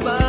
above.